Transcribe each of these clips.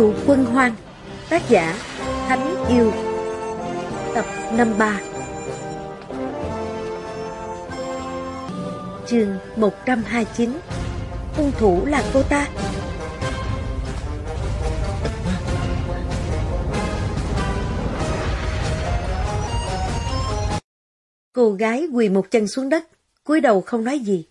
dù quân hoang Tác giả Thánh Yêu Tập 53 Chương 129 Hung thủ là cô ta Cô gái quỳ một chân xuống đất, cúi đầu không nói gì.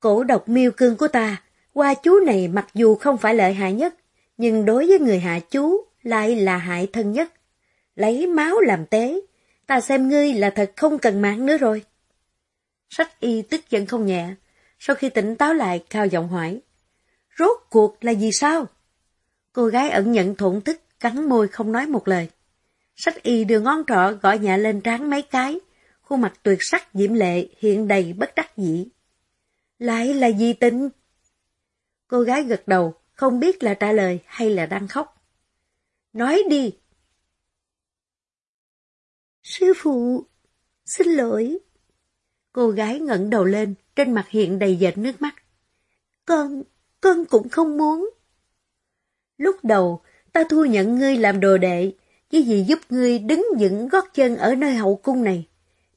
Cổ độc miêu cương của ta, qua chú này mặc dù không phải lợi hại nhất, nhưng đối với người hạ chú lại là hại thân nhất. Lấy máu làm tế, ta xem ngươi là thật không cần mạng nữa rồi. Sách y tức giận không nhẹ, sau khi tỉnh táo lại cao giọng hỏi. Rốt cuộc là gì sao? Cô gái ẩn nhận thổn thức, cắn môi không nói một lời. Sách y đưa ngón trỏ gõ nhẹ lên trán mấy cái, khuôn mặt tuyệt sắc diễm lệ hiện đầy bất đắc dĩ. Lại là gì tình? Cô gái gật đầu, không biết là trả lời hay là đang khóc. Nói đi. Sư phụ, xin lỗi. Cô gái ngẩng đầu lên, trên mặt hiện đầy dệt nước mắt. Con, con cũng không muốn. Lúc đầu, ta thu nhận ngươi làm đồ đệ, chỉ vì giúp ngươi đứng vững gót chân ở nơi hậu cung này.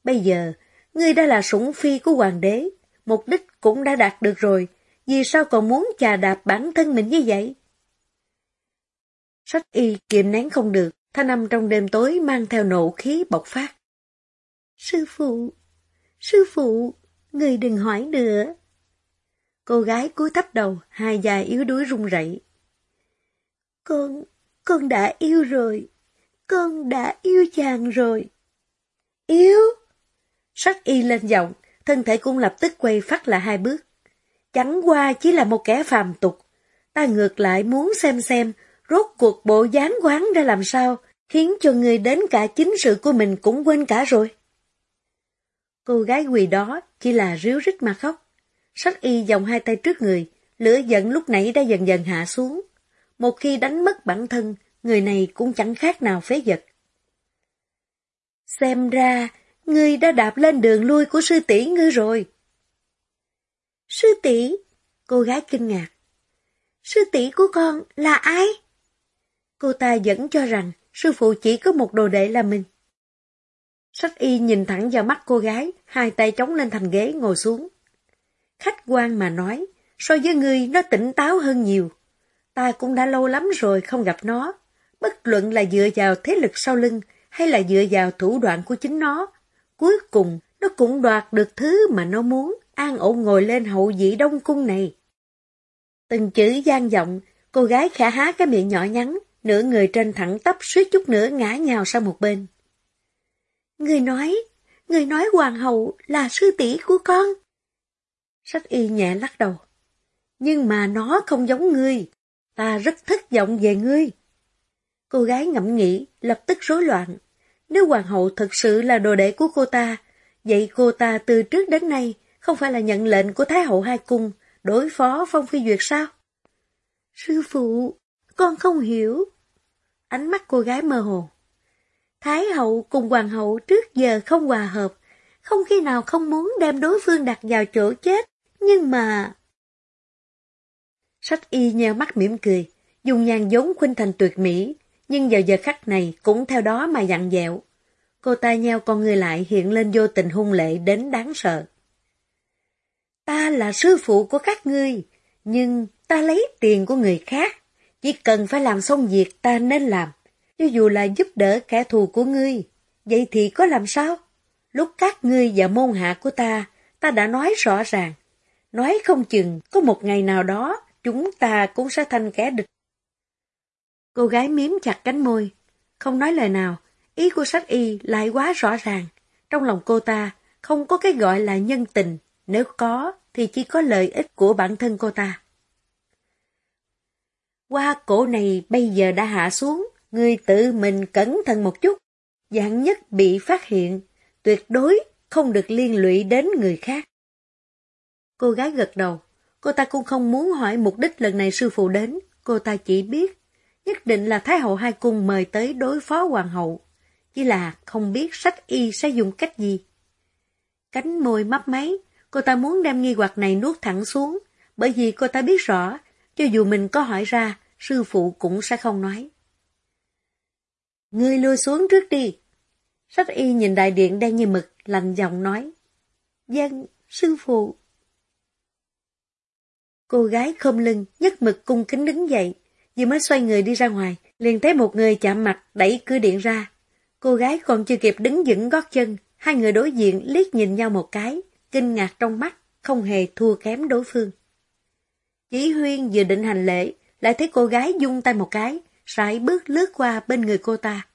Bây giờ, ngươi đã là sủng phi của hoàng đế, mục đích cũng đã đạt được rồi, vì sao còn muốn chà đạp bản thân mình như vậy? Sách y kiềm nén không được, thanh âm trong đêm tối mang theo nộ khí bộc phát. Sư phụ, sư phụ, người đừng hỏi nữa. Cô gái cúi thấp đầu, hai dài yếu đuối run rẩy. Con, con đã yêu rồi, con đã yêu chàng rồi. Yêu? Sách y lên giọng, thân thể cũng lập tức quay phát lại hai bước. Chẳng qua chỉ là một kẻ phàm tục. Ta ngược lại muốn xem xem, rốt cuộc bộ dáng quán ra làm sao, khiến cho người đến cả chính sự của mình cũng quên cả rồi. Cô gái quỳ đó chỉ là ríu rít mà khóc. Sách y vòng hai tay trước người, lửa giận lúc nãy đã dần dần hạ xuống. Một khi đánh mất bản thân, người này cũng chẳng khác nào phế vật. Xem ra, ngươi đã đạp lên đường lui của sư tỷ ngươi rồi. Sư tỷ Cô gái kinh ngạc. Sư tỷ của con là ai? Cô ta vẫn cho rằng sư phụ chỉ có một đồ đệ là mình. Sách y nhìn thẳng vào mắt cô gái, hai tay chống lên thành ghế ngồi xuống. Khách quan mà nói, so với ngươi nó tỉnh táo hơn nhiều. Ta cũng đã lâu lắm rồi không gặp nó. Bất luận là dựa vào thế lực sau lưng hay là dựa vào thủ đoạn của chính nó. Cuối cùng, nó cũng đoạt được thứ mà nó muốn an ổn ngồi lên hậu vị đông cung này. Từng chữ gian giọng, cô gái khả há cái miệng nhỏ nhắn, nửa người trên thẳng tắp suýt chút nữa ngã nhào sang một bên. Người nói, người nói hoàng hậu là sư tỷ của con. Sách y nhẹ lắc đầu. Nhưng mà nó không giống ngươi, ta rất thất vọng về ngươi. Cô gái ngẫm nghĩ, lập tức rối loạn. Nếu hoàng hậu thật sự là đồ đệ của cô ta, vậy cô ta từ trước đến nay không phải là nhận lệnh của Thái hậu hai cung đối phó Phong Phi Duyệt sao? Sư phụ, con không hiểu. Ánh mắt cô gái mơ hồ. Thái hậu cùng hoàng hậu trước giờ không hòa hợp, không khi nào không muốn đem đối phương đặt vào chỗ chết, nhưng mà... Sách y nheo mắt mỉm cười, dùng nhàn giống khuynh thành tuyệt mỹ, nhưng vào giờ khắc này cũng theo đó mà dặn dẹo. Cô ta nheo con người lại hiện lên vô tình hung lệ đến đáng sợ. Ta là sư phụ của các ngươi, nhưng ta lấy tiền của người khác. Chỉ cần phải làm xong việc ta nên làm, cho dù là giúp đỡ kẻ thù của ngươi. Vậy thì có làm sao? Lúc các ngươi và môn hạ của ta, ta đã nói rõ ràng. Nói không chừng, có một ngày nào đó, chúng ta cũng sẽ thành kẻ địch. Cô gái miếm chặt cánh môi, không nói lời nào, ý của sách y lại quá rõ ràng. Trong lòng cô ta, không có cái gọi là nhân tình, nếu có, thì chỉ có lợi ích của bản thân cô ta. Qua cổ này bây giờ đã hạ xuống, người tự mình cẩn thận một chút. Dạng nhất bị phát hiện, tuyệt đối không được liên lụy đến người khác. Cô gái gật đầu, cô ta cũng không muốn hỏi mục đích lần này sư phụ đến, cô ta chỉ biết, nhất định là Thái hậu hai cung mời tới đối phó hoàng hậu, chỉ là không biết sách y sẽ dùng cách gì. Cánh môi mấp máy, Cô ta muốn đem nghi hoặc này nuốt thẳng xuống, bởi vì cô ta biết rõ, cho dù mình có hỏi ra, sư phụ cũng sẽ không nói. Ngươi lùi xuống trước đi. Sách y nhìn đại điện đen như mực, lạnh giọng nói. Dân, sư phụ. Cô gái khom lưng, nhất mực cung kính đứng dậy, vừa mới xoay người đi ra ngoài, liền thấy một người chạm mặt đẩy cửa điện ra. Cô gái còn chưa kịp đứng vững gót chân, hai người đối diện liếc nhìn nhau một cái, kinh ngạc trong mắt, không hề thua kém đối phương. Chỉ Huyên vừa định hành lễ, lại thấy cô gái dung tay một cái, sải bước lướt qua bên người cô ta.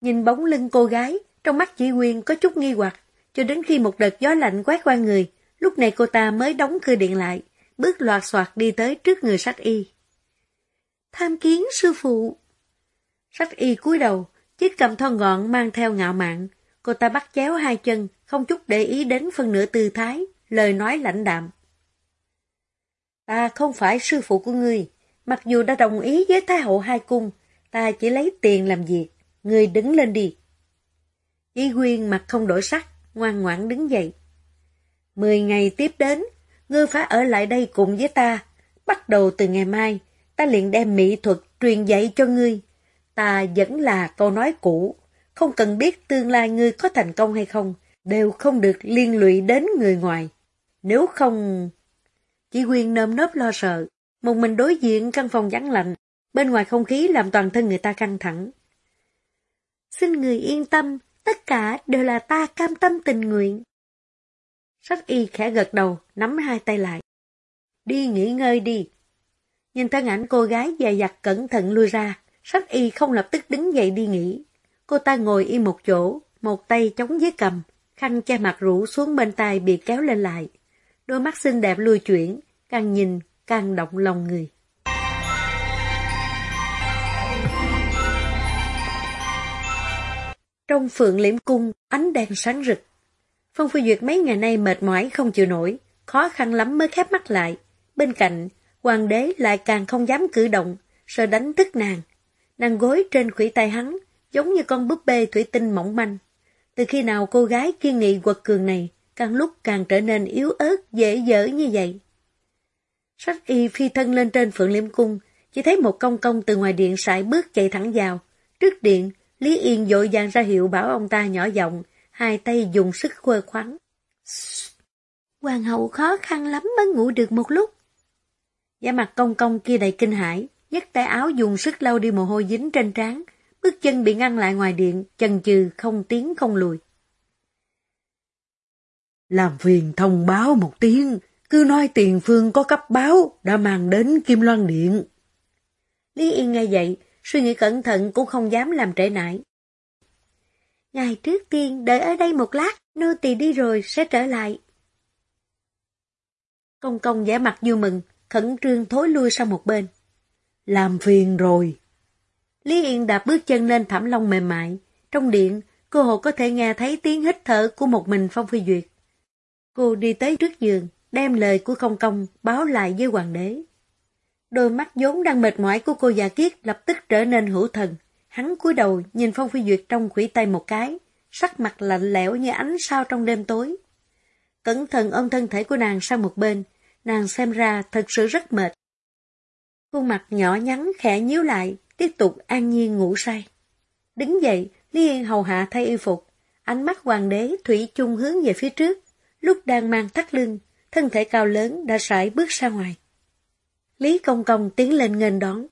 Nhìn bóng lưng cô gái, trong mắt chỉ Huyên có chút nghi hoặc, cho đến khi một đợt gió lạnh quét qua người, lúc này cô ta mới đóng cửa điện lại, bước loạt soạt đi tới trước người sách y. Tham kiến sư phụ. Sách y cúi đầu, chiếc cầm thon gọn mang theo ngạo mạn. Cô ta bắt chéo hai chân, không chút để ý đến phần nửa tư thái, lời nói lãnh đạm. Ta không phải sư phụ của ngươi, mặc dù đã đồng ý với Thái hậu hai cung, ta chỉ lấy tiền làm việc, ngươi đứng lên đi. Ý Quyên mặt không đổi sắc, ngoan ngoãn đứng dậy. Mười ngày tiếp đến, ngươi phải ở lại đây cùng với ta. Bắt đầu từ ngày mai, ta liền đem mỹ thuật truyền dạy cho ngươi. Ta vẫn là câu nói cũ, không cần biết tương lai ngươi có thành công hay không, đều không được liên lụy đến người ngoài. Nếu không... Chỉ Quyên nơm nớp lo sợ, một mình đối diện căn phòng vắng lạnh, bên ngoài không khí làm toàn thân người ta căng thẳng. Xin người yên tâm, tất cả đều là ta cam tâm tình nguyện. Sách y khẽ gật đầu, nắm hai tay lại. Đi nghỉ ngơi đi. Nhìn thân ảnh cô gái dài dặt cẩn thận lui ra, sách y không lập tức đứng dậy đi nghỉ. Cô ta ngồi yên một chỗ, một tay chống dưới cầm, khăn che mặt rũ xuống bên tai bị kéo lên lại. Đôi mắt xinh đẹp lưu chuyển, càng nhìn càng động lòng người. Trong phượng liễm cung, ánh đèn sáng rực. Phong Phi Duyệt mấy ngày nay mệt mỏi không chịu nổi, khó khăn lắm mới khép mắt lại. Bên cạnh, hoàng đế lại càng không dám cử động, sợ đánh thức nàng. Nàng gối trên khủy tay hắn, giống như con búp bê thủy tinh mỏng manh. Từ khi nào cô gái kiên nghị quật cường này, càng lúc càng trở nên yếu ớt, dễ dở như vậy. Sách y phi thân lên trên phượng liêm cung, chỉ thấy một công công từ ngoài điện sải bước chạy thẳng vào. Trước điện, Lý Yên dội dàng ra hiệu bảo ông ta nhỏ giọng, hai tay dùng sức khuơ khoắn. Hoàng hậu khó khăn lắm mới ngủ được một lúc. Giả mặt công công kia đầy kinh hãi, nhấc tay áo dùng sức lau đi mồ hôi dính trên trán, bước chân bị ngăn lại ngoài điện, chần chừ không tiến không lùi. Làm phiền thông báo một tiếng, cứ nói tiền phương có cấp báo, đã mang đến Kim Loan Điện. Lý Yên nghe vậy, suy nghĩ cẩn thận cũng không dám làm trễ nải. Ngày trước tiên đợi ở đây một lát, nô tỳ đi rồi sẽ trở lại. Công công vẻ mặt vui mừng, khẩn trương thối lui sang một bên. Làm phiền rồi. Lý Yên đạp bước chân lên thảm lông mềm mại. Trong điện, cô hồ có thể nghe thấy tiếng hít thở của một mình Phong Phi Duyệt. Cô đi tới trước giường, đem lời của Không công báo lại với hoàng đế. Đôi mắt vốn đang mệt mỏi của cô già kiết lập tức trở nên hữu thần. Hắn cúi đầu nhìn Phong Phi Duyệt trong khủy tay một cái, sắc mặt lạnh lẽo như ánh sao trong đêm tối. Cẩn thận ôm thân thể của nàng sang một bên, nàng xem ra thật sự rất mệt. Khuôn mặt nhỏ nhắn khẽ nhíu lại, tiếp tục an nhiên ngủ say. Đứng dậy, Lý Yên hầu hạ thay y phục, ánh mắt hoàng đế thủy chung hướng về phía trước, lúc đang mang thắt lưng, thân thể cao lớn đã sải bước ra ngoài. Lý Công Công tiến lên nghênh đón.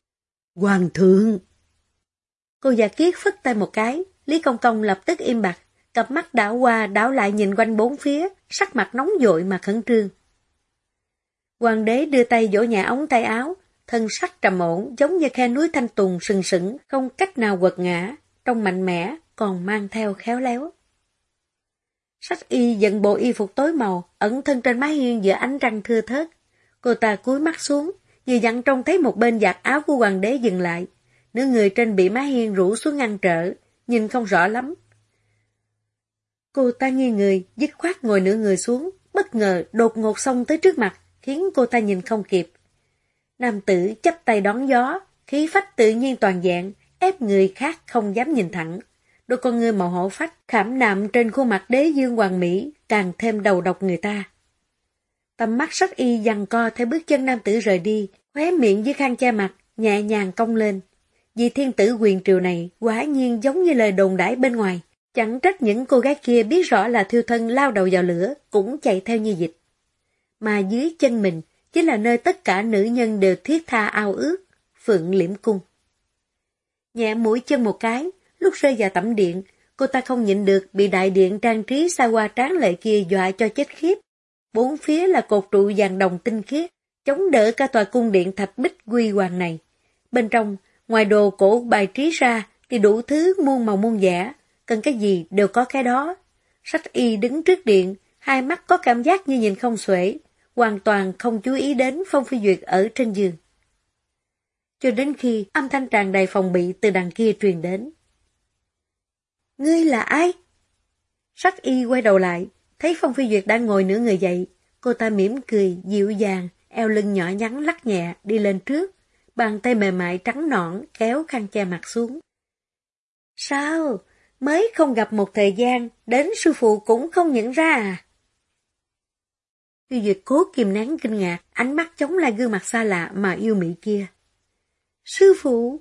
Hoàng thượng! Cô già kiết phất tay một cái, Lý Công Công lập tức im bặt, cặp mắt đảo qua đảo lại nhìn quanh bốn phía, sắc mặt nóng dội mà khẩn trương. Hoàng đế đưa tay vỗ nhẹ ống tay áo, thân sắc trầm ổn giống như khe núi thanh tùng sừng sững, không cách nào quật ngã, trong mạnh mẽ, còn mang theo khéo léo. Sách y dẫn bộ y phục tối màu, ẩn thân trên mái hiên giữa ánh trăng thưa thớt. Cô ta cúi mắt xuống, vừa dặn trông thấy một bên giặt áo của hoàng đế dừng lại. Nửa người trên bị mái hiên rủ xuống ngăn trở, nhìn không rõ lắm. Cô ta nghi người, dứt khoát ngồi nửa người xuống, bất ngờ đột ngột xông tới trước mặt, khiến cô ta nhìn không kịp. Nam tử chấp tay đón gió, khí phách tự nhiên toàn dạng, ép người khác không dám nhìn thẳng. Đôi con ngươi màu hổ phách khảm nạm trên khuôn mặt đế dương hoàng mỹ, càng thêm đầu độc người ta. Tầm mắt sắc y dằn co theo bước chân nam tử rời đi, Khóe miệng dưới khăn che mặt, nhẹ nhàng cong lên. Vì thiên tử quyền triều này quả nhiên giống như lời đồn đãi bên ngoài. Chẳng trách những cô gái kia biết rõ là thiêu thân lao đầu vào lửa, cũng chạy theo như dịch. Mà dưới chân mình chính là nơi tất cả nữ nhân đều thiết tha ao ước, phượng liễm cung. Nhẹ mũi chân một cái, lúc rơi vào tẩm điện, cô ta không nhịn được bị đại điện trang trí xa hoa tráng lệ kia dọa cho chết khiếp. Bốn phía là cột trụ vàng đồng tinh khiết, chống đỡ cả tòa cung điện thạch bích quy hoàng này. Bên trong, ngoài đồ cổ bài trí ra thì đủ thứ muôn màu muôn vẻ, cần cái gì đều có cái đó. Sách y đứng trước điện, hai mắt có cảm giác như nhìn không xuể, hoàn toàn không chú ý đến Phong Phi Duyệt ở trên giường. Cho đến khi âm thanh tràn đầy phòng bị từ đằng kia truyền đến. Ngươi là ai? sắc y quay đầu lại, thấy Phong Phi Duyệt đang ngồi nửa người dậy. Cô ta mỉm cười, dịu dàng, eo lưng nhỏ nhắn lắc nhẹ, đi lên trước. Bàn tay mềm mại trắng nõn kéo khăn che mặt xuống. Sao? Mới không gặp một thời gian, đến sư phụ cũng không nhận ra à? Tiêu Duyệt cố kìm nén kinh ngạc, ánh mắt chống lại gương mặt xa lạ mà yêu mị kia. Sư phụ!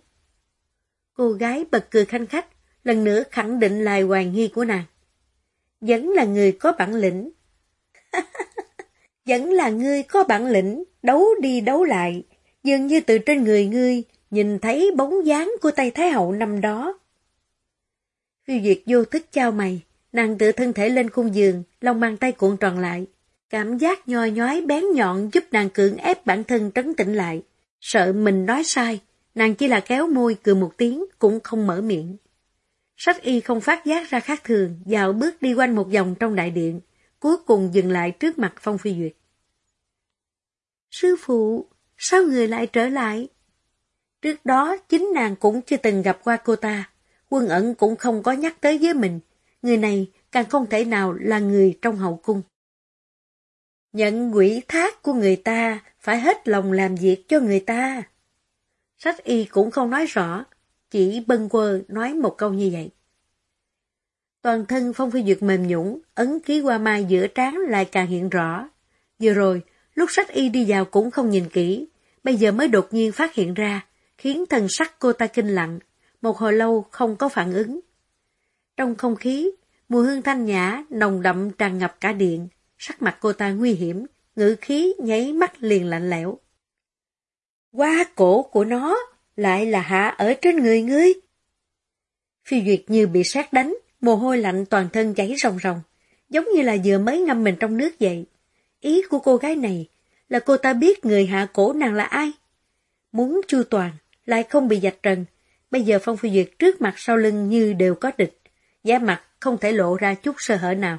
Cô gái bật cười khanh khách, lần nữa khẳng định lại hoài nghi của nàng. Vẫn là người có bản lĩnh. Vẫn là người có bản lĩnh, đấu đi đấu lại, dường như từ trên người ngươi, nhìn thấy bóng dáng của tay Thái Hậu năm đó. Phi Duyệt vô thức trao mày, nàng tự thân thể lên khung giường, lòng bàn tay cuộn tròn lại. Cảm giác nhoi nhói bén nhọn giúp nàng cưỡng ép bản thân trấn tĩnh lại. Sợ mình nói sai, nàng chỉ là kéo môi cười một tiếng cũng không mở miệng. Sách y không phát giác ra khác thường, dạo bước đi quanh một vòng trong đại điện, cuối cùng dừng lại trước mặt Phong Phi Duyệt. Sư phụ, sao người lại trở lại? Trước đó chính nàng cũng chưa từng gặp qua cô ta, quân ẩn cũng không có nhắc tới với mình, người này càng không thể nào là người trong hậu cung. Nhận quỷ thác của người ta, phải hết lòng làm việc cho người ta. Sách y cũng không nói rõ, chỉ bâng quơ nói một câu như vậy. Toàn thân Phong Phi Duyệt mềm nhũng, ấn ký qua mai giữa trán lại càng hiện rõ. Vừa rồi, lúc sách y đi vào cũng không nhìn kỹ, bây giờ mới đột nhiên phát hiện ra, khiến thần sắc cô ta kinh lặng, một hồi lâu không có phản ứng. Trong không khí, mùi hương thanh nhã, nồng đậm tràn ngập cả điện, sắc mặt cô ta nguy hiểm, ngữ khí nháy mắt liền lạnh lẽo. Qua cổ của nó lại là hạ ở trên người ngươi. Phi Duyệt như bị sát đánh, mồ hôi lạnh toàn thân chảy ròng ròng, giống như là vừa mới ngâm mình trong nước vậy. Ý của cô gái này là cô ta biết người hạ cổ nàng là ai. Muốn chu toàn, lại không bị dạch trần. Bây giờ Phong Phi Duyệt trước mặt sau lưng như đều có địch, giá mặt không thể lộ ra chút sơ hở nào.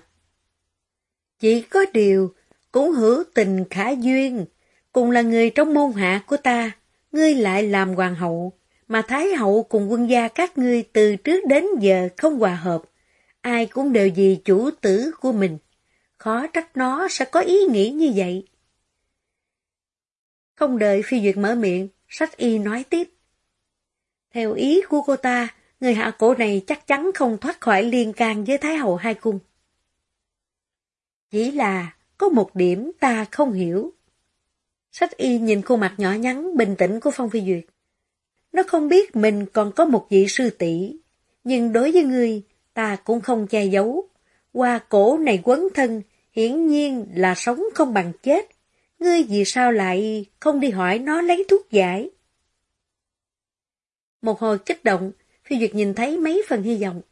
Chỉ có điều, cũng hữu tình khả duyên, cùng là người trong môn hạ của ta, ngươi lại làm hoàng hậu, mà Thái hậu cùng quân gia các ngươi từ trước đến giờ không hòa hợp, ai cũng đều vì chủ tử của mình, khó trách nó sẽ có ý nghĩ như vậy. Không đợi phi duyệt mở miệng, sách y nói tiếp. Theo ý của cô ta, người hạ cổ này chắc chắn không thoát khỏi liên can với Thái hậu hai cung. Chỉ là có một điểm ta không hiểu. Sách y nhìn khuôn mặt nhỏ nhắn, bình tĩnh của Phong Phi Duyệt. Nó không biết mình còn có một vị sư tỷ nhưng đối với ngươi, ta cũng không che giấu. Qua cổ này quấn thân, hiển nhiên là sống không bằng chết. Ngươi vì sao lại không đi hỏi nó lấy thuốc giải? Một hồi kích động, Phi Duyệt nhìn thấy mấy phần hy vọng.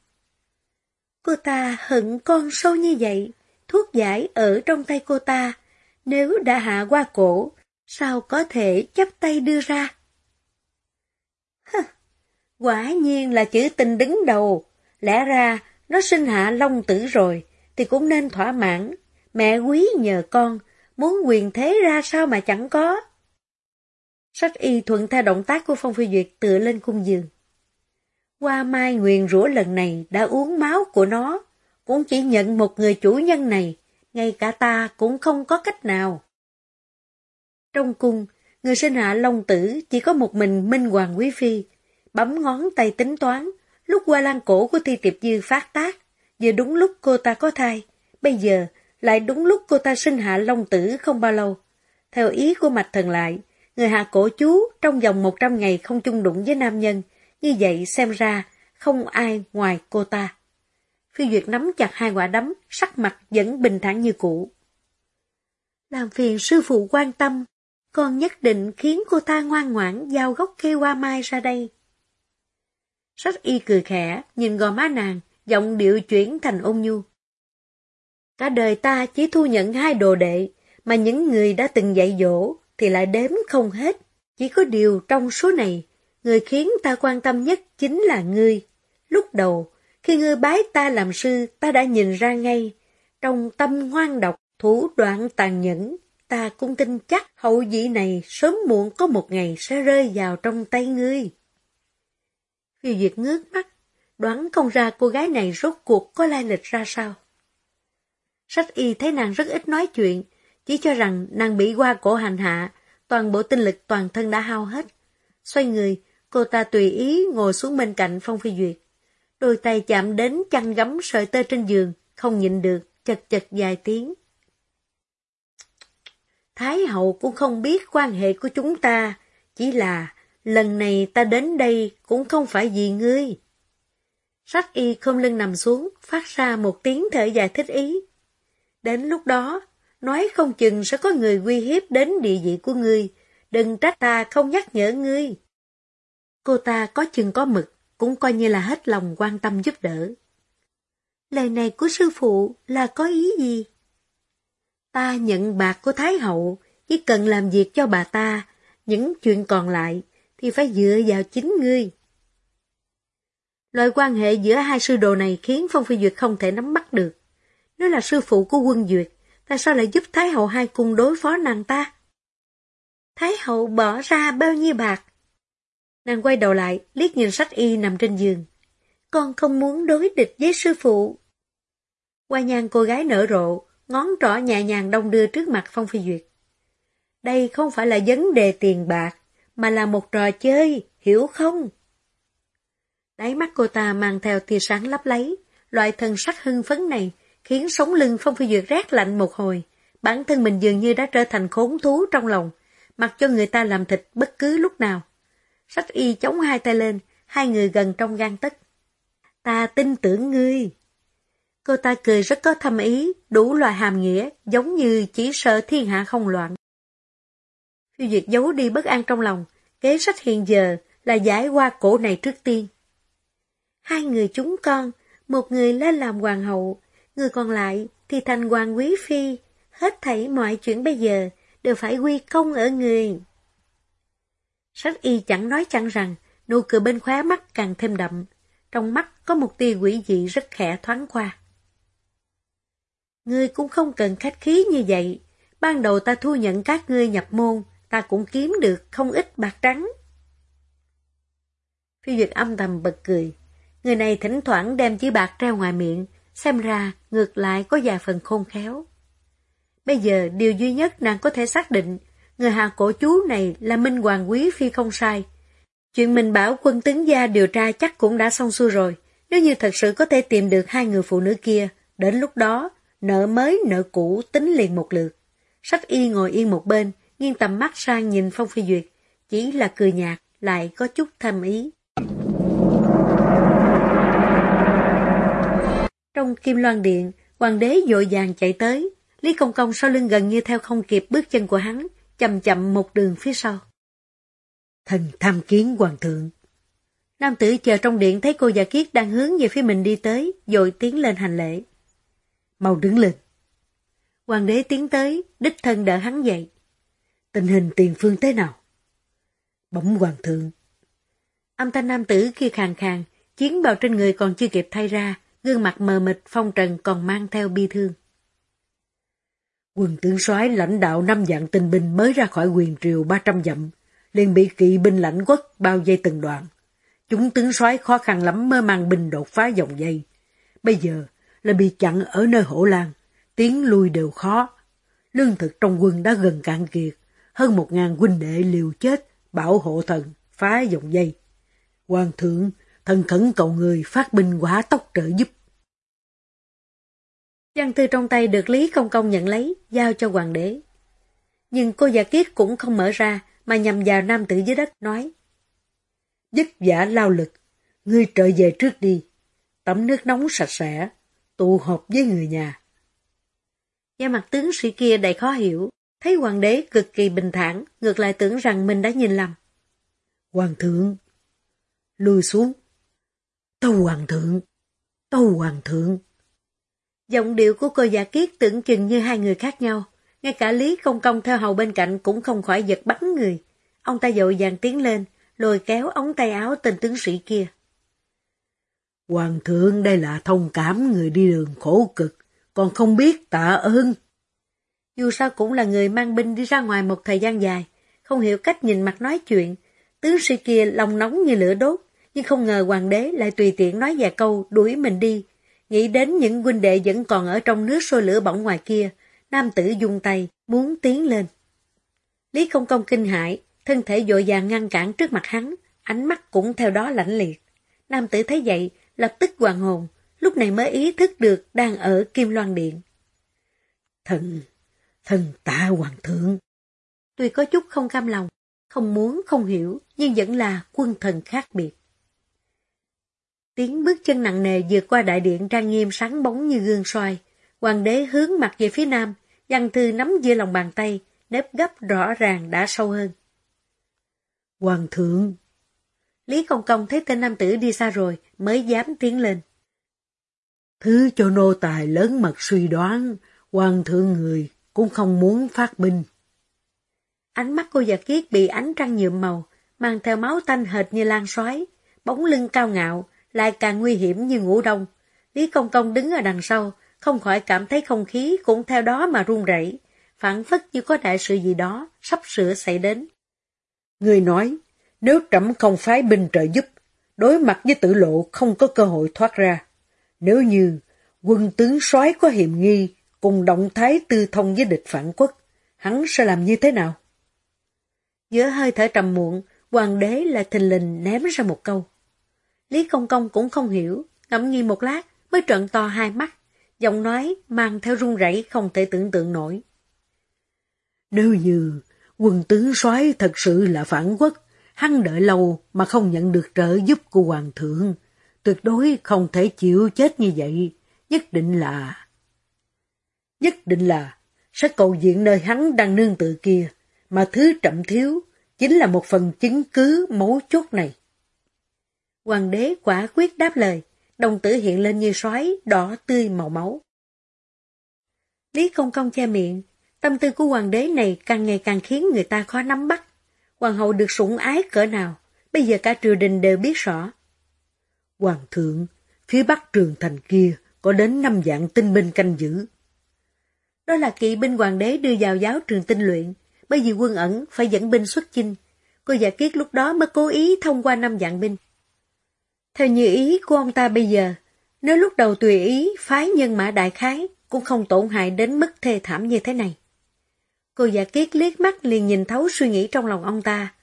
Cô ta hận con sâu như vậy, thuốc giải ở trong tay cô ta, nếu đã hạ qua cổ, sao có thể chấp tay đưa ra? Hừ, quả nhiên là chữ tình đứng đầu, lẽ ra nó sinh hạ long tử rồi, thì cũng nên thỏa mãn, mẹ quý nhờ con, muốn quyền thế ra sao mà chẳng có. Sách y thuận theo động tác của Phong Phi Duyệt tựa lên khung giường. Qua mai nguyền rủa lần này đã uống máu của nó, cũng chỉ nhận một người chủ nhân này, ngay cả ta cũng không có cách nào. Trong cung, người sinh hạ Long Tử chỉ có một mình Minh Hoàng Quý Phi, bấm ngón tay tính toán, lúc qua lan cổ của Thi Tiệp Dư phát tác, vừa đúng lúc cô ta có thai, bây giờ lại đúng lúc cô ta sinh hạ Long Tử không bao lâu. Theo ý của Mạch Thần lại, người hạ cổ chú trong vòng 100 ngày không chung đụng với nam nhân, như vậy xem ra không ai ngoài cô ta. Phi Duyệt nắm chặt hai quả đấm, sắc mặt vẫn bình thản như cũ. Làm phiền sư phụ quan tâm, con nhất định khiến cô ta ngoan ngoãn giao gốc cây hoa mai ra đây. Sách y cười khẽ, nhìn gò má nàng, giọng điệu chuyển thành ôn nhu. Cả đời ta chỉ thu nhận hai đồ đệ, mà những người đã từng dạy dỗ thì lại đếm không hết. Chỉ có điều trong số này, người khiến ta quan tâm nhất chính là ngươi. Lúc đầu, khi ngươi bái ta làm sư, ta đã nhìn ra ngay, trong tâm ngoan độc, thủ đoạn tàn nhẫn, ta cũng tin chắc hậu vị này sớm muộn có một ngày sẽ rơi vào trong tay ngươi. Phi Duyệt ngước mắt, đoán không ra cô gái này rốt cuộc có lai lịch ra sao. Sách y thấy nàng rất ít nói chuyện, chỉ cho rằng nàng bị qua cổ hành hạ, toàn bộ tinh lực toàn thân đã hao hết. Xoay người, cô ta tùy ý ngồi xuống bên cạnh Phong Phi Duyệt. Đôi tay chạm đến chăn gấm sợi tơ trên giường, không nhịn được, chật chật dài tiếng. Thái hậu cũng không biết quan hệ của chúng ta, chỉ là lần này ta đến đây cũng không phải vì ngươi. Sách y không lưng nằm xuống, phát ra một tiếng thở dài thích ý. Đến lúc đó, nói không chừng sẽ có người uy hiếp đến địa vị của ngươi, đừng trách ta không nhắc nhở ngươi. Cô ta có chừng có mực, cũng coi như là hết lòng quan tâm giúp đỡ. Lời này của sư phụ là có ý gì? Ta nhận bạc của Thái Hậu, chỉ cần làm việc cho bà ta, những chuyện còn lại thì phải dựa vào chính ngươi. Loại quan hệ giữa hai sư đồ này khiến Phong Phi Duyệt không thể nắm bắt được. Nếu là sư phụ của quân Duyệt, tại sao lại giúp Thái Hậu hai cung đối phó nàng ta? Thái Hậu bỏ ra bao nhiêu bạc? Nàng quay đầu lại, liếc nhìn sách y nằm trên giường. Con không muốn đối địch với sư phụ. Qua nhan cô gái nở rộ, ngón trỏ nhẹ nhàng đông đưa trước mặt Phong Phi Duyệt. Đây không phải là vấn đề tiền bạc, mà là một trò chơi, hiểu không? Đáy mắt cô ta mang theo tia sáng lấp lấy, loại thần sắc hưng phấn này khiến sống lưng Phong Phi Duyệt rét lạnh một hồi. Bản thân mình dường như đã trở thành khốn thú trong lòng, mặc cho người ta làm thịt bất cứ lúc nào. Sách y chống hai tay lên, hai người gần trong gan tất. Ta tin tưởng ngươi. Cô ta cười rất có thâm ý, đủ loại hàm nghĩa, giống như chỉ sợ thiên hạ không loạn. Phiêu Duyệt giấu đi bất an trong lòng, kế sách hiện giờ là giải qua cổ này trước tiên. Hai người chúng con, một người lên làm hoàng hậu, người còn lại thì thành hoàng quý phi, hết thảy mọi chuyện bây giờ đều phải quy công ở người. Sách y chẳng nói chẳng rằng, nụ cười bên khóe mắt càng thêm đậm, trong mắt có một tia quỷ dị rất khẽ thoáng qua. Ngươi cũng không cần khách khí như vậy, ban đầu ta thu nhận các ngươi nhập môn, ta cũng kiếm được không ít bạc trắng. Phi Duyệt âm thầm bật cười, người này thỉnh thoảng đem chữ bạc treo ngoài miệng, xem ra ngược lại có vài phần khôn khéo. Bây giờ điều duy nhất nàng có thể xác định, người hạ cổ chú này là Minh Hoàng Quý Phi không sai. Chuyện mình bảo quân tướng gia điều tra chắc cũng đã xong xuôi rồi. Nếu như thật sự có thể tìm được hai người phụ nữ kia, đến lúc đó, nợ mới nợ cũ tính liền một lượt. Sách y ngồi yên một bên, nghiêng tầm mắt sang nhìn Phong Phi Duyệt, chỉ là cười nhạt, lại có chút thâm ý. Trong kim loan điện, hoàng đế dội vàng chạy tới, Lý Công Công sau lưng gần như theo không kịp bước chân của hắn, chậm chậm một đường phía sau. Thần tham kiến hoàng thượng. Nam tử chờ trong điện thấy cô già kiết đang hướng về phía mình đi tới, dội tiến lên hành lễ. Mau đứng lên. Hoàng đế tiến tới, đích thân đỡ hắn dậy. Tình hình tiền phương thế nào? Bỗng hoàng thượng. Âm thanh nam tử kia khàn khàn, chiến bào trên người còn chưa kịp thay ra, gương mặt mờ mịt phong trần còn mang theo bi thương. Quân tướng soái lãnh đạo năm dạng tinh binh mới ra khỏi quyền triều 300 dặm, liền bị kỵ binh lãnh quốc bao dây từng đoạn. Chúng tướng soái khó khăn lắm mơ mang binh đột phá dòng dây. Bây giờ là bị chặn ở nơi hổ lan, tiến lui đều khó. Lương thực trong quân đã gần cạn kiệt, hơn một ngàn huynh đệ liều chết, bảo hộ thần, phá dòng dây. Hoàng thượng, thần khẩn cầu người phát binh quả tốc trợ giúp. Văn thư trong tay được Lý Công Công nhận lấy, giao cho hoàng đế. Nhưng cô già kiết cũng không mở ra, mà nhằm vào nam tử dưới đất nói. Dứt giả lao lực, ngươi trở về trước đi, tắm nước nóng sạch sẽ, tụ họp với người nhà. gia mặt tướng sĩ kia đầy khó hiểu, thấy hoàng đế cực kỳ bình thản, ngược lại tưởng rằng mình đã nhìn lầm. Hoàng thượng, lùi xuống. Tâu hoàng thượng, tâu hoàng thượng. Giọng điệu của cô giả kiết tưởng chừng như hai người khác nhau. Ngay cả Lý Công Công theo hầu bên cạnh cũng không khỏi giật bắn người. Ông ta dội vàng tiến lên, lôi kéo ống tay áo tên tướng sĩ kia. Hoàng thượng đây là thông cảm người đi đường khổ cực, còn không biết tạ ơn. Dù sao cũng là người mang binh đi ra ngoài một thời gian dài, không hiểu cách nhìn mặt nói chuyện. Tướng sĩ kia lòng nóng như lửa đốt, nhưng không ngờ hoàng đế lại tùy tiện nói vài câu đuổi mình đi. Nghĩ đến những huynh đệ vẫn còn ở trong nước sôi lửa bỏng ngoài kia, nam tử dung tay, muốn tiến lên. Lý Công Công kinh hại, thân thể dội vàng ngăn cản trước mặt hắn, ánh mắt cũng theo đó lãnh liệt. Nam tử thấy vậy, lập tức hoàng hồn, lúc này mới ý thức được đang ở Kim Loan Điện. Thần, thần tạ hoàng thượng. Tuy có chút không cam lòng, không muốn, không hiểu, nhưng vẫn là quân thần khác biệt. Tiếng bước chân nặng nề vượt qua đại điện trang nghiêm sáng bóng như gương soi. Hoàng đế hướng mặt về phía nam, văn thư nắm giữa lòng bàn tay, nếp gấp rõ ràng đã sâu hơn. Hoàng thượng! Lý Công Công thấy tên nam tử đi xa rồi, mới dám tiến lên. Thứ cho nô tài lớn mật suy đoán, hoàng thượng người cũng không muốn phát binh. Ánh mắt cô già kiết bị ánh trăng nhuộm màu, mang theo máu tanh hệt như lan xoáy, bóng lưng cao ngạo, lại càng nguy hiểm như ngủ đông. Lý Công Công đứng ở đằng sau, không khỏi cảm thấy không khí cũng theo đó mà run rẩy, phản phất như có đại sự gì đó sắp sửa xảy đến. Người nói, nếu trẫm không phái binh trợ giúp, đối mặt với tử lộ không có cơ hội thoát ra. Nếu như quân tướng soái có hiểm nghi cùng động thái tư thông với địch phản quốc, hắn sẽ làm như thế nào? Giữa hơi thở trầm muộn, hoàng đế lại thình lình ném ra một câu. Lý Công Công cũng không hiểu, ngẫm nghi một lát mới trợn to hai mắt, giọng nói mang theo run rẩy không thể tưởng tượng nổi. Nếu như quân tướng soái thật sự là phản quốc, hắn đợi lâu mà không nhận được trợ giúp của hoàng thượng, tuyệt đối không thể chịu chết như vậy, nhất định là... Nhất định là sẽ cầu diện nơi hắn đang nương tự kia, mà thứ chậm thiếu chính là một phần chứng cứ mấu chốt này. Hoàng đế quả quyết đáp lời, đồng tử hiện lên như sói, đỏ tươi màu máu. Lý Công Công che miệng, tâm tư của hoàng đế này càng ngày càng khiến người ta khó nắm bắt. Hoàng hậu được sủng ái cỡ nào, bây giờ cả triều đình đều biết rõ. Hoàng thượng, phía bắc trường thành kia có đến năm dạng tinh binh canh giữ. Đó là kỵ binh hoàng đế đưa vào giáo trường tinh luyện, bởi vì quân ẩn phải dẫn binh xuất chinh. Cô giả kiết lúc đó mới cố ý thông qua năm dạng binh. Theo như ý của ông ta bây giờ, nếu lúc đầu tùy ý phái nhân mã đại khái cũng không tổn hại đến mức thê thảm như thế này. Cô giả kiết liếc mắt liền nhìn thấu suy nghĩ trong lòng ông ta.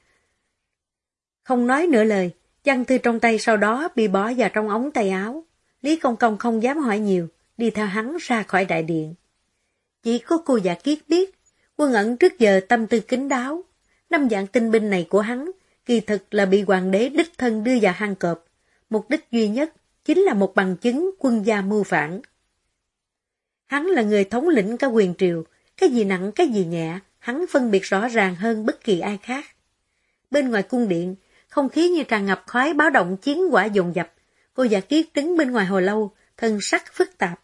Không nói nửa lời, văn thư trong tay sau đó bị bỏ vào trong ống tay áo. Lý Công Công không dám hỏi nhiều, đi theo hắn ra khỏi đại điện. Chỉ có cô giả kiết biết, quân ẩn trước giờ tâm tư kính đáo. Năm dạng tinh binh này của hắn, kỳ thực là bị hoàng đế đích thân đưa vào hang cọp, mục đích duy nhất chính là một bằng chứng quân gia mưu phản. Hắn là người thống lĩnh cả quyền triều, cái gì nặng cái gì nhẹ, hắn phân biệt rõ ràng hơn bất kỳ ai khác. Bên ngoài cung điện, không khí như tràn ngập khói báo động chiến quả dồn dập, cô giả kiết đứng bên ngoài hồi lâu, thân sắc phức tạp.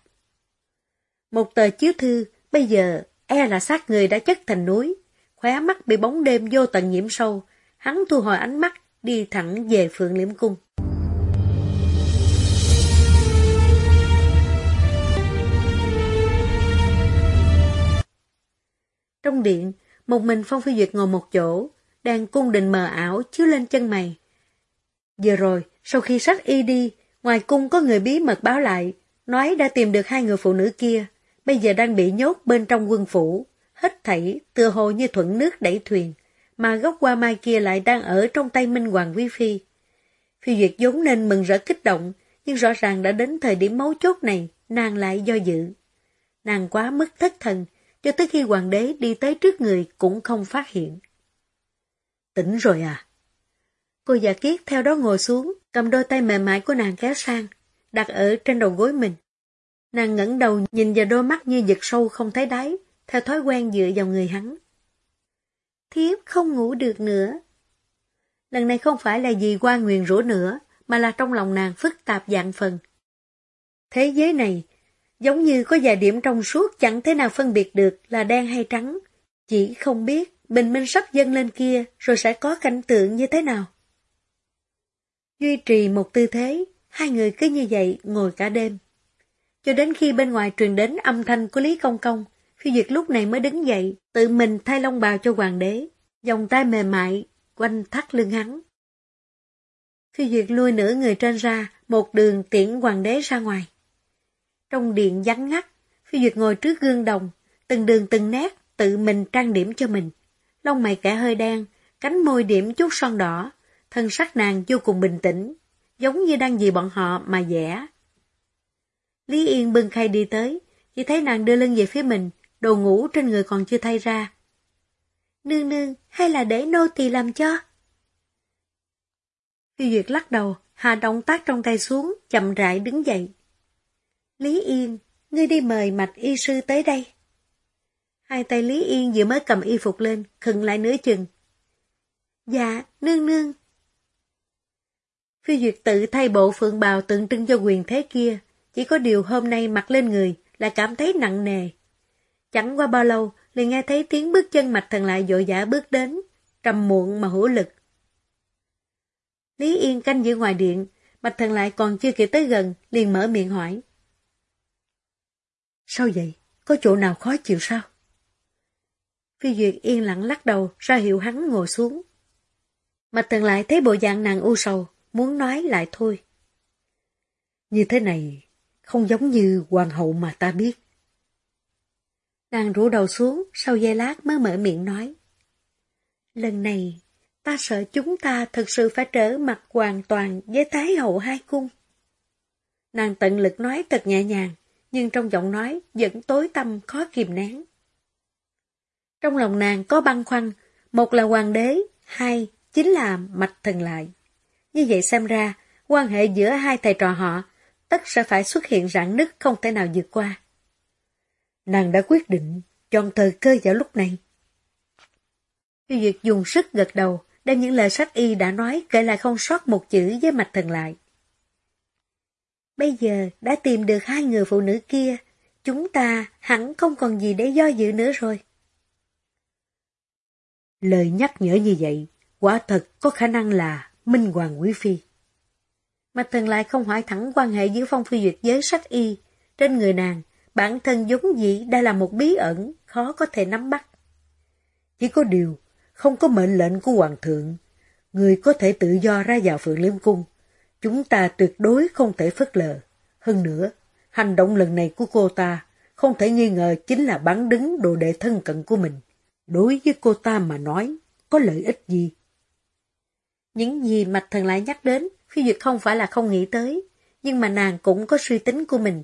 Một tờ chiếu thư, bây giờ e là xác người đã chất thành núi, khóe mắt bị bóng đêm vô tận nhiễm sâu, hắn thu hồi ánh mắt, đi thẳng về phượng liễm cung. Trong điện, một mình Phong Phi Duyệt ngồi một chỗ, đang cung đình mờ ảo chiếu lên chân mày. Giờ rồi, sau khi sách y đi, ngoài cung có người bí mật báo lại, nói đã tìm được hai người phụ nữ kia, bây giờ đang bị nhốt bên trong quân phủ, hết thảy tựa hồ như thuận nước đẩy thuyền, mà gốc hoa mai kia lại đang ở trong tay Minh Hoàng Quý Phi. Phi Duyệt vốn nên mừng rỡ kích động, nhưng rõ ràng đã đến thời điểm mấu chốt này, nàng lại do dự. Nàng quá mất thất thần, cho tới khi hoàng đế đi tới trước người cũng không phát hiện. Tỉnh rồi à? Cô giả kiết theo đó ngồi xuống, cầm đôi tay mềm mại của nàng kéo sang, đặt ở trên đầu gối mình. Nàng ngẩng đầu nhìn vào đôi mắt như giật sâu không thấy đáy, theo thói quen dựa vào người hắn. Thiếp không ngủ được nữa. Lần này không phải là gì qua nguyền rủa nữa, mà là trong lòng nàng phức tạp dạng phần. Thế giới này, giống như có vài điểm trong suốt chẳng thế nào phân biệt được là đen hay trắng. Chỉ không biết bình minh sắp dâng lên kia rồi sẽ có cảnh tượng như thế nào. Duy trì một tư thế, hai người cứ như vậy ngồi cả đêm. Cho đến khi bên ngoài truyền đến âm thanh của Lý Công Công, Phi Duyệt lúc này mới đứng dậy, tự mình thay long bào cho hoàng đế, vòng tay mềm mại, quanh thắt lưng hắn. Phi Duyệt lui nửa người trên ra, một đường tiễn hoàng đế ra ngoài. Trong điện vắng ngắt, Phi Duyệt ngồi trước gương đồng, từng đường từng nét, tự mình trang điểm cho mình. Lông mày kẻ hơi đen, cánh môi điểm chút son đỏ, thân sắc nàng vô cùng bình tĩnh, giống như đang vì bọn họ mà vẽ. Lý Yên bưng khay đi tới, chỉ thấy nàng đưa lưng về phía mình, đồ ngủ trên người còn chưa thay ra. Nương nương, hay là để nô tỳ làm cho? Phi Duyệt lắc đầu, hạ động tác trong tay xuống, chậm rãi đứng dậy. Lý Yên, ngươi đi mời mạch y sư tới đây. Hai tay Lý Yên vừa mới cầm y phục lên, khựng lại nửa chừng. Dạ, nương nương. Phi Duyệt tự thay bộ phượng bào tượng trưng cho quyền thế kia, chỉ có điều hôm nay mặc lên người là cảm thấy nặng nề. Chẳng qua bao lâu, liền nghe thấy tiếng bước chân mạch thần lại dội dã bước đến, trầm muộn mà hữu lực. Lý Yên canh giữ ngoài điện, mạch thần lại còn chưa kịp tới gần, liền mở miệng hỏi. Sao vậy? Có chỗ nào khó chịu sao? Phi Duyệt yên lặng lắc đầu, ra hiệu hắn ngồi xuống. Mạch thần lại thấy bộ dạng nàng u sầu, muốn nói lại thôi. Như thế này, không giống như hoàng hậu mà ta biết. Nàng rủ đầu xuống, sau giây lát mới mở miệng nói. Lần này, ta sợ chúng ta thực sự phải trở mặt hoàn toàn với Thái hậu hai cung. Nàng tận lực nói thật nhẹ nhàng, nhưng trong giọng nói vẫn tối tâm khó kìm nén. Trong lòng nàng có băn khoăn, một là hoàng đế, hai chính là mạch thần lại. Như vậy xem ra, quan hệ giữa hai thầy trò họ tất sẽ phải xuất hiện rạn nứt không thể nào vượt qua. Nàng đã quyết định chọn thời cơ vào lúc này. Phi Duyệt dùng sức gật đầu, đem những lời sách y đã nói kể lại không sót một chữ với mạch thần lại. Bây giờ đã tìm được hai người phụ nữ kia, chúng ta hẳn không còn gì để do dự nữa rồi. Lời nhắc nhở như vậy, quả thật có khả năng là Minh Hoàng Quý Phi. Mạch thần lại không hỏi thẳng quan hệ giữa Phong Phi Duyệt với sách y. Trên người nàng, bản thân giống dĩ đã là một bí ẩn, khó có thể nắm bắt. Chỉ có điều, không có mệnh lệnh của Hoàng thượng. Người có thể tự do ra vào Phượng Liêm Cung. Chúng ta tuyệt đối không thể phớt lờ. Hơn nữa, hành động lần này của cô ta không thể nghi ngờ chính là bán đứng đồ đệ thân cận của mình. Đối với cô ta mà nói, có lợi ích gì? Những gì Mạch Thần lại nhắc đến, Phi Duyệt không phải là không nghĩ tới, nhưng mà nàng cũng có suy tính của mình.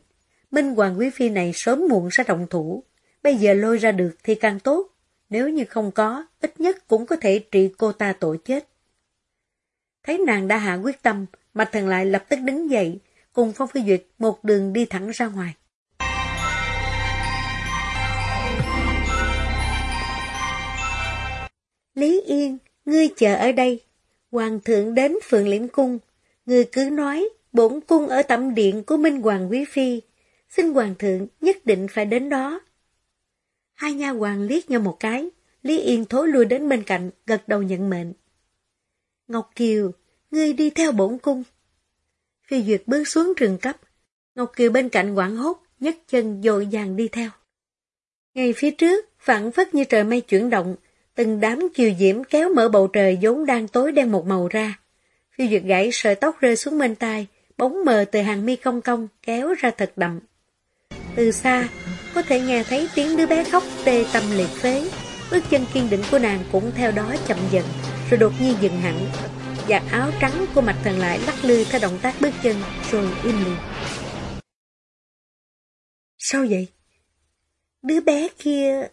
Minh Hoàng Quý Phi này sớm muộn sẽ động thủ, bây giờ lôi ra được thì càng tốt, nếu như không có, ít nhất cũng có thể trị cô ta tội chết. Thấy nàng đã hạ quyết tâm, Mạch Thần lại lập tức đứng dậy, cùng Phong Phi Duyệt một đường đi thẳng ra ngoài. Lý Yên, ngươi chờ ở đây. Hoàng thượng đến phượng liễm cung. Ngươi cứ nói, bổn cung ở tẩm điện của Minh Hoàng Quý Phi. Xin Hoàng thượng nhất định phải đến đó. Hai nha hoàng liếc nhau một cái. Lý Yên thối lui đến bên cạnh, gật đầu nhận mệnh. Ngọc Kiều, ngươi đi theo bổn cung. Phi Duyệt bước xuống trường cấp. Ngọc Kiều bên cạnh quảng hốt, nhấc chân dội dàng đi theo. Ngay phía trước, phản phất như trời mây chuyển động, từng đám kiều diễm kéo mở bầu trời vốn đang tối đen một màu ra. Phi Duyệt gãy sợi tóc rơi xuống bên tai, bóng mờ từ hàng mi cong cong kéo ra thật đậm. Từ xa, có thể nghe thấy tiếng đứa bé khóc tê tâm liệt phế. Bước chân kiên định của nàng cũng theo đó chậm dần, rồi đột nhiên dừng hẳn. Giặt áo trắng của mạch thần lại lắc lư theo động tác bước chân, rồi im lìm. Sao vậy? Đứa bé kia...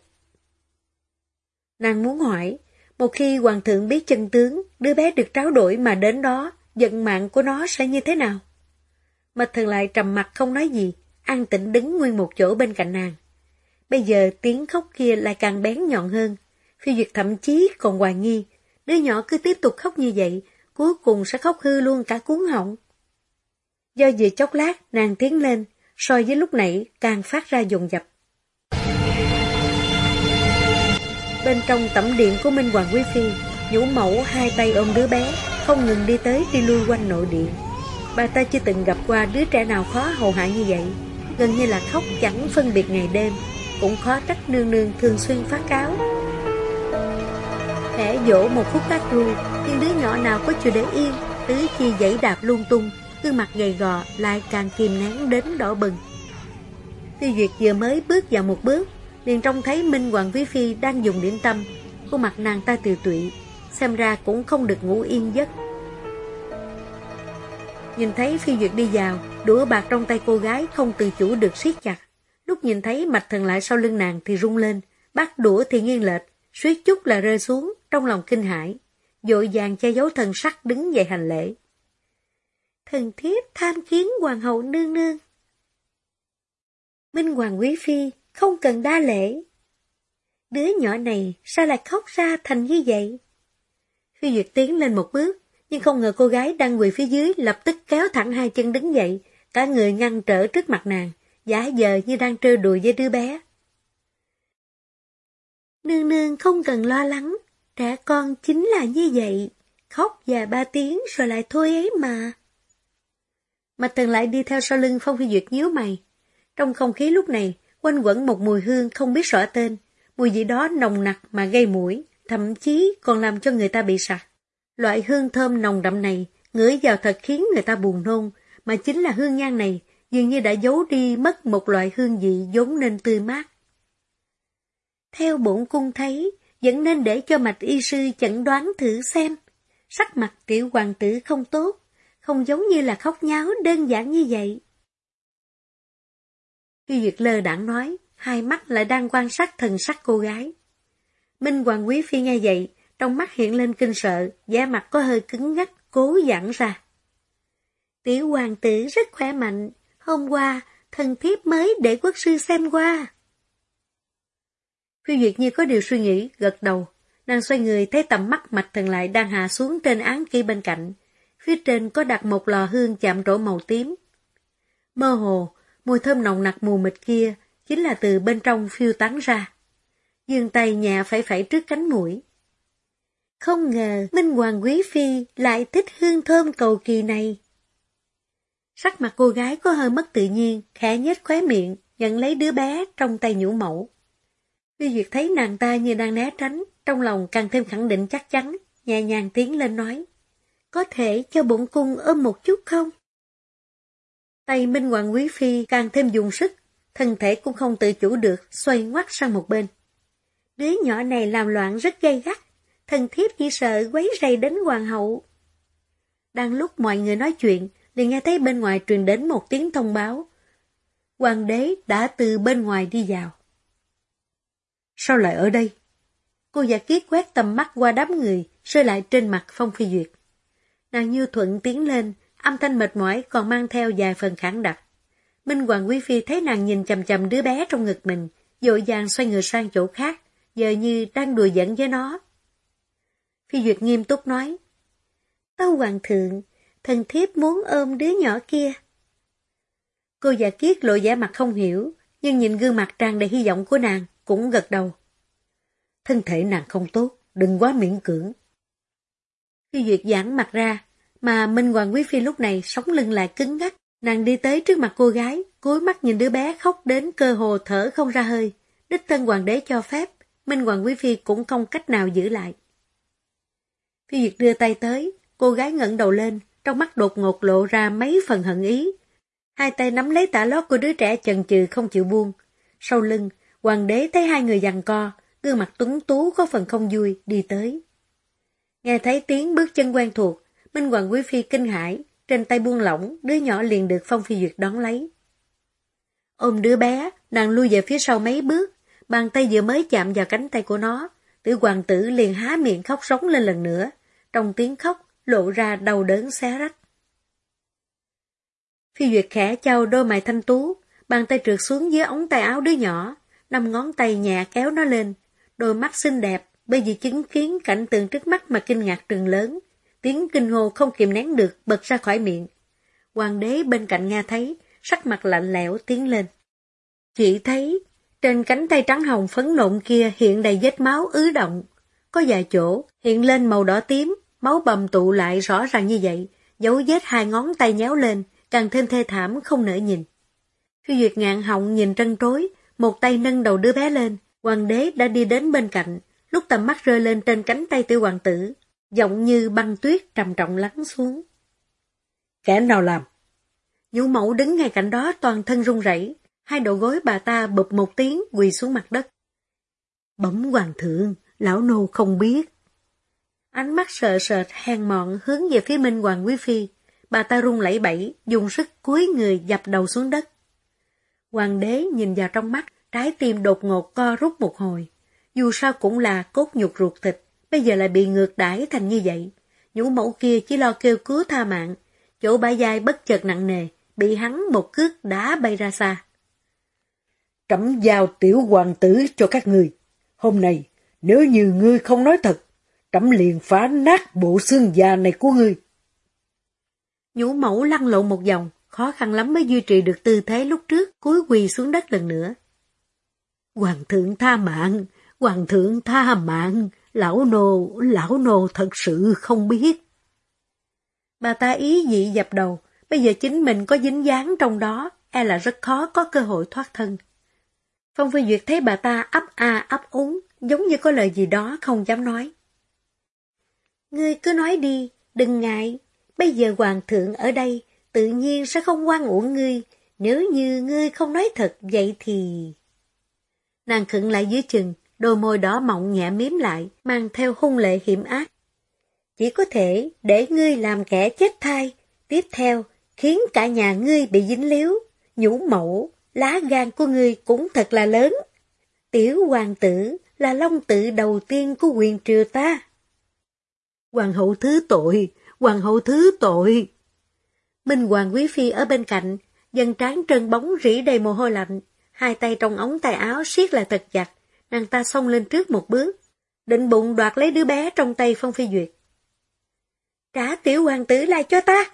Nàng muốn hỏi, Một khi hoàng thượng biết chân tướng, đứa bé được tráo đổi mà đến đó, vận mạng của nó sẽ như thế nào? Mạch thần lại trầm mặt không nói gì, an tĩnh đứng nguyên một chỗ bên cạnh nàng. Bây giờ tiếng khóc kia lại càng bén nhọn hơn. Phi Duyệt thậm chí còn hoài nghi, đứa nhỏ cứ tiếp tục khóc như vậy, cuối cùng sẽ khóc hư luôn cả cuốn họng. Do dự chốc lát, nàng tiến lên, so với lúc nãy càng phát ra dồn dập. Bên trong tẩm điện của Minh Hoàng Quý Phi, nhũ mẫu hai tay ôm đứa bé, không ngừng đi tới đi lui quanh nội điện. Bà ta chưa từng gặp qua đứa trẻ nào khó hầu hạ như vậy, gần như là khóc chẳng phân biệt ngày đêm, cũng khó trách nương nương thường xuyên phát cáo. Hẻ dỗ một phút cát ru, nhưng đứa nhỏ nào có chịu để yên, tứ chi dãy đạp lung tung, gương mặt gầy gò lại càng kìm nén đến đỏ bừng. Tiêu Duyệt vừa mới bước vào một bước, liền trông thấy Minh Hoàng Quý Phi đang dùng điểm tâm, khuôn mặt nàng ta tiều tụy, xem ra cũng không được ngủ yên giấc. Nhìn thấy Phi Duyệt đi vào, đũa bạc trong tay cô gái không tự chủ được siết chặt. Lúc nhìn thấy mạch thần lại sau lưng nàng thì rung lên, bắt đũa thì nghiêng lệch, suýt chút là rơi xuống, trong lòng kinh hãi, dội vàng che giấu thần sắc đứng dậy hành lễ. Thần thiếp tham kiến hoàng hậu nương nương. Minh Hoàng Quý Phi không cần đa lễ. Đứa nhỏ này sao lại khóc ra thành như vậy? Phi Duyệt tiến lên một bước, nhưng không ngờ cô gái đang quỳ phía dưới lập tức kéo thẳng hai chân đứng dậy, cả người ngăn trở trước mặt nàng, giả giờ như đang trêu đùa với đứa bé. Nương nương không cần lo lắng, trẻ con chính là như vậy, khóc vài ba tiếng rồi lại thôi ấy mà. Mạch Thần lại đi theo sau lưng Phong Phi Duyệt nhíu mày. Trong không khí lúc này, quanh quẩn một mùi hương không biết rõ tên, mùi gì đó nồng nặc mà gây mũi, thậm chí còn làm cho người ta bị sặc. Loại hương thơm nồng đậm này, ngửi vào thật khiến người ta buồn nôn, mà chính là hương nhang này, dường như đã giấu đi mất một loại hương vị vốn nên tươi mát. Theo bổn cung thấy, vẫn nên để cho mạch y sư chẩn đoán thử xem. Sắc mặt tiểu hoàng tử không tốt, không giống như là khóc nháo đơn giản như vậy. Khi Duyệt lơ đảng nói, hai mắt lại đang quan sát thần sắc cô gái. Minh Hoàng Quý Phi nghe vậy, trong mắt hiện lên kinh sợ, da mặt có hơi cứng ngắc, cố giãn ra. Tiểu hoàng tử rất khỏe mạnh, hôm qua, thần thiếp mới để quốc sư xem qua. Phi Duyệt như có điều suy nghĩ, gật đầu. Nàng xoay người thấy tầm mắt mạch thần lại đang hạ xuống trên án kia bên cạnh. Phía trên có đặt một lò hương chạm trổ màu tím. Mơ hồ, mùi thơm nồng nặc mù mịt kia chính là từ bên trong phiêu tán ra. Dương tay nhà phải phải trước cánh mũi. Không ngờ Minh Hoàng Quý Phi lại thích hương thơm cầu kỳ này. Sắc mặt cô gái có hơi mất tự nhiên, khẽ nhếch khóe miệng, nhận lấy đứa bé trong tay nhũ mẫu. Phi Duyệt thấy nàng ta như đang né tránh, trong lòng càng thêm khẳng định chắc chắn, nhẹ nhàng tiến lên nói. Có thể cho bổn cung ôm một chút không? Tay Minh Hoàng Quý Phi càng thêm dùng sức, thân thể cũng không tự chủ được, xoay ngoắt sang một bên. Đứa nhỏ này làm loạn rất gay gắt, thần thiếp chỉ sợ quấy rầy đến hoàng hậu. Đang lúc mọi người nói chuyện, liền nghe thấy bên ngoài truyền đến một tiếng thông báo. Hoàng đế đã từ bên ngoài đi vào. Sao lại ở đây? Cô giả kiết quét tầm mắt qua đám người, rơi lại trên mặt Phong Phi Duyệt. Nàng như thuận tiến lên, âm thanh mệt mỏi còn mang theo vài phần khẳng đặc. Minh Hoàng Quý Phi thấy nàng nhìn chầm chầm đứa bé trong ngực mình, dội vàng xoay người sang chỗ khác, giờ như đang đùa giỡn với nó. Phi Duyệt nghiêm túc nói, Tâu Hoàng thượng, thần thiếp muốn ôm đứa nhỏ kia. Cô già kiết lộ vẻ mặt không hiểu, nhưng nhìn gương mặt tràn đầy hy vọng của nàng, cũng gật đầu. Thân thể nàng không tốt, đừng quá miễn cưỡng. Khi Duyệt giãn mặt ra, mà Minh Hoàng Quý Phi lúc này sống lưng lại cứng ngắc, nàng đi tới trước mặt cô gái, cúi mắt nhìn đứa bé khóc đến cơ hồ thở không ra hơi. Đích thân hoàng đế cho phép, Minh Hoàng Quý Phi cũng không cách nào giữ lại. Phi Duyệt đưa tay tới, cô gái ngẩng đầu lên, trong mắt đột ngột lộ ra mấy phần hận ý. Hai tay nắm lấy tả lót của đứa trẻ chần chừ không chịu buông. Sau lưng, hoàng đế thấy hai người giằng co, gương mặt tuấn tú có phần không vui, đi tới. Nghe thấy tiếng bước chân quen thuộc, Minh Hoàng Quý Phi kinh hãi, trên tay buông lỏng, đứa nhỏ liền được Phong Phi Duyệt đón lấy. Ôm đứa bé, nàng lui về phía sau mấy bước, bàn tay vừa mới chạm vào cánh tay của nó, Tử hoàng tử liền há miệng khóc sống lên lần nữa, trong tiếng khóc lộ ra đau đớn xé rách. Phi Duyệt khẽ trao đôi mày thanh tú, bàn tay trượt xuống dưới ống tay áo đứa nhỏ, năm ngón tay nhẹ kéo nó lên, đôi mắt xinh đẹp, bởi vì chứng kiến cảnh tượng trước mắt mà kinh ngạc trường lớn, tiếng kinh hô không kìm nén được bật ra khỏi miệng. Hoàng đế bên cạnh nghe thấy, sắc mặt lạnh lẽo tiến lên. Chỉ thấy, trên cánh tay trắng hồng phấn nộn kia hiện đầy vết máu ứ động. Có vài chỗ hiện lên màu đỏ tím, máu bầm tụ lại rõ ràng như vậy, dấu vết hai ngón tay nhéo lên, càng thêm thê thảm không nỡ nhìn. Phi Duyệt ngạn họng nhìn trân trối, một tay nâng đầu đứa bé lên, hoàng đế đã đi đến bên cạnh, lúc tầm mắt rơi lên trên cánh tay tiểu hoàng tử, giọng như băng tuyết trầm trọng lắng xuống. Kẻ nào làm? Nhũ mẫu đứng ngay cạnh đó toàn thân run rẩy, hai đầu gối bà ta bụp một tiếng quỳ xuống mặt đất. Bẩm hoàng thượng, lão nô không biết. Ánh mắt sợ sệt hèn mọn hướng về phía Minh Hoàng Quý Phi. Bà ta run lẩy bẩy, dùng sức cúi người dập đầu xuống đất. Hoàng đế nhìn vào trong mắt, trái tim đột ngột co rút một hồi. Dù sao cũng là cốt nhục ruột thịt, bây giờ lại bị ngược đãi thành như vậy. Nhũ mẫu kia chỉ lo kêu cứu tha mạng, chỗ bả dài bất chợt nặng nề, bị hắn một cước đá bay ra xa. Trẫm giao tiểu hoàng tử cho các người. Hôm nay, nếu như ngươi không nói thật, trẫm liền phá nát bộ xương già này của ngươi. Nhũ mẫu lăn lộn một vòng, khó khăn lắm mới duy trì được tư thế lúc trước, cúi quỳ xuống đất lần nữa. Hoàng thượng tha mạng, hoàng thượng tha mạng, lão nô, lão nô thật sự không biết. Bà ta ý dị dập đầu, bây giờ chính mình có dính dáng trong đó, e là rất khó có cơ hội thoát thân. Phong Phi Duyệt thấy bà ta ấp a ấp úng, giống như có lời gì đó không dám nói. Ngươi cứ nói đi, đừng ngại, bây giờ hoàng thượng ở đây, tự nhiên sẽ không quan uổng ngươi, nếu như ngươi không nói thật vậy thì... Nàng khựng lại dưới chừng, đôi môi đỏ mọng nhẹ miếm lại, mang theo hung lệ hiểm ác. Chỉ có thể để ngươi làm kẻ chết thai, tiếp theo khiến cả nhà ngươi bị dính líu, nhũ mẫu, lá gan của ngươi cũng thật là lớn. Tiểu hoàng tử là long tự đầu tiên của quyền triều ta. Hoàng hậu thứ tội, hoàng hậu thứ tội. Minh Hoàng Quý Phi ở bên cạnh, dân trán trơn bóng rỉ đầy mồ hôi lạnh, hai tay trong ống tay áo siết lại thật chặt, nàng ta xông lên trước một bước, định bụng đoạt lấy đứa bé trong tay Phong Phi Duyệt. Trả tiểu hoàng tử lại cho ta!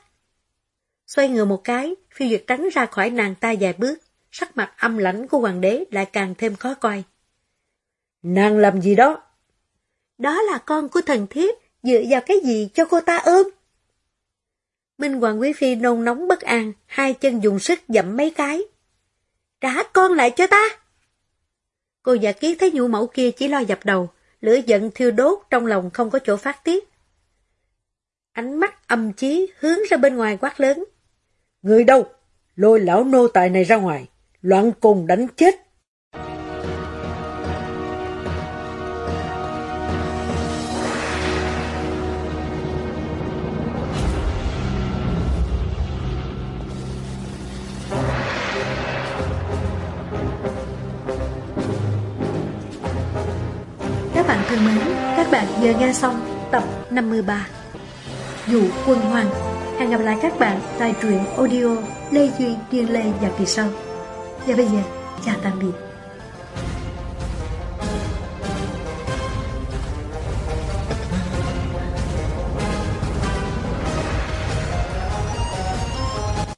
Xoay ngừa một cái, Phi Duyệt tránh ra khỏi nàng ta vài bước, sắc mặt âm lãnh của hoàng đế lại càng thêm khó coi. Nàng làm gì đó? Đó là con của thần thiếp, dựa vào cái gì cho cô ta ôm? Minh Hoàng Quý Phi nôn nóng bất an, hai chân dùng sức dậm mấy cái. Trả con lại cho ta! Cô giả kiết thấy nhũ mẫu kia chỉ lo dập đầu, lửa giận thiêu đốt trong lòng không có chỗ phát tiết. Ánh mắt âm chí hướng ra bên ngoài quát lớn. Người đâu? Lôi lão nô tài này ra ngoài, loạn cùng đánh chết. Các bạn vừa nghe xong tập 53 Dụ quân hoàng. Hẹn gặp lại các bạn tại truyện audio Lê Duy, Điên Lê và kỳ sau Và bây giờ, chào tạm biệt.